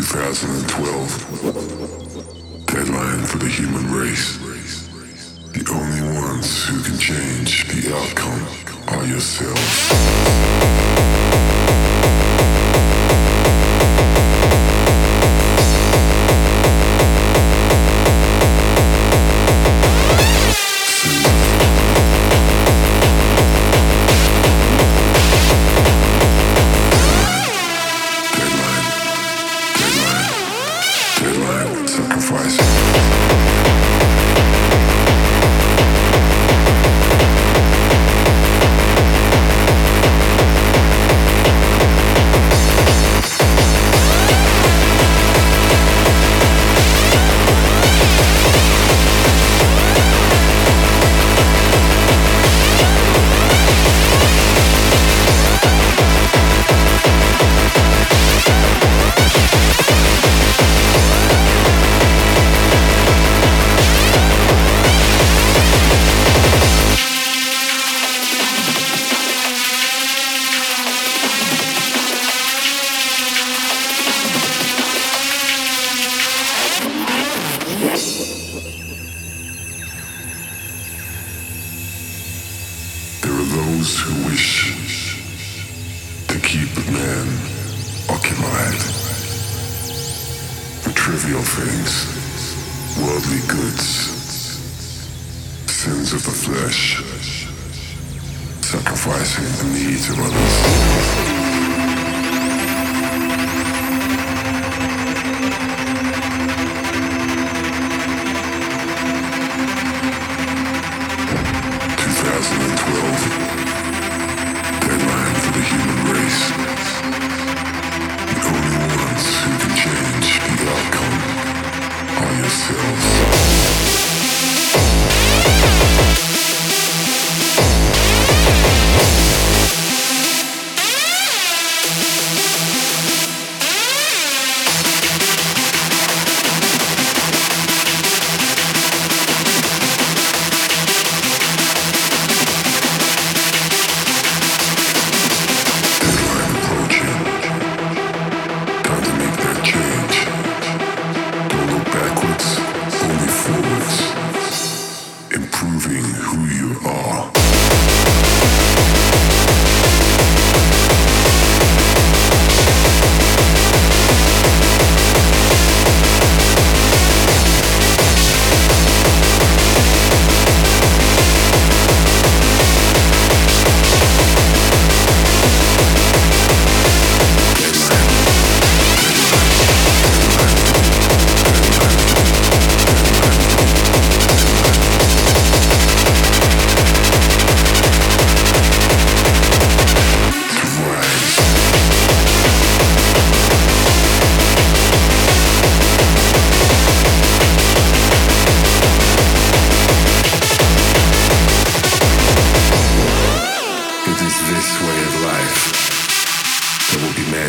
2012. Deadline for the human race. The only ones who can change the outcome are yourselves. trivial things, worldly goods, sins of the flesh, sacrificing the needs of others. myself.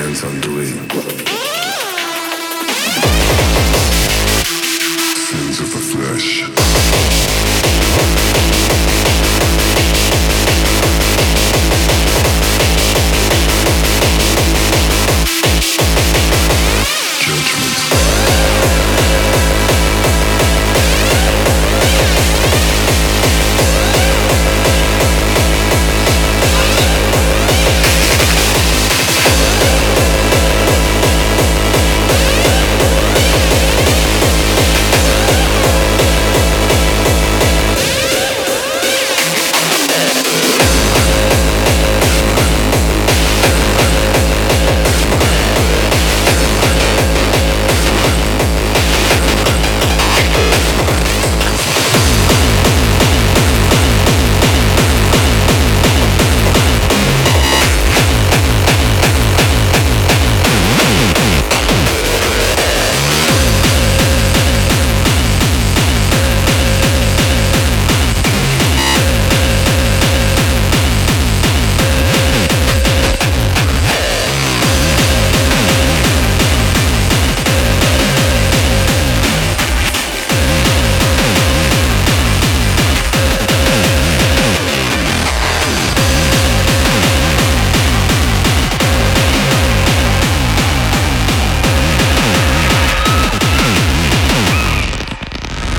Sins of the flesh.